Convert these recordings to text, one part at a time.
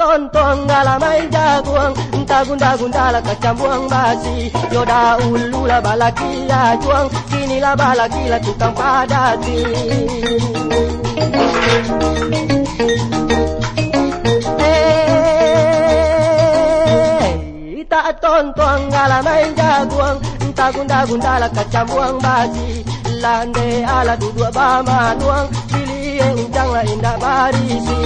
tontong ngalamay jaguang. Entagunda-gundala kacambuang basi. Yoda ulula balaki ajuang Kini la balaki la tukang padati tak tontong ngalamay jaguang. Entagunda-gundala kacambuang basi. Lande ala dudua bamanuang Pilih yang jangan indah barisi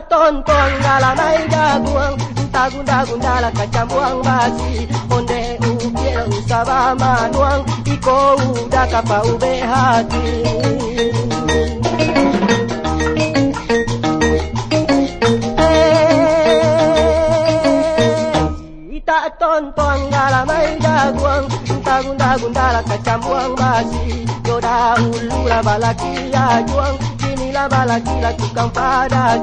ton ton dala mai da guang ta gunda gunda la kacamuang basi onde u biêng u saba ma nuang manuang iko u da kapa ube hati ton ton gala mai da guang ta gunda gunda la kacamuang basi yo da ulura balaki ya juang kila bala kila tukampara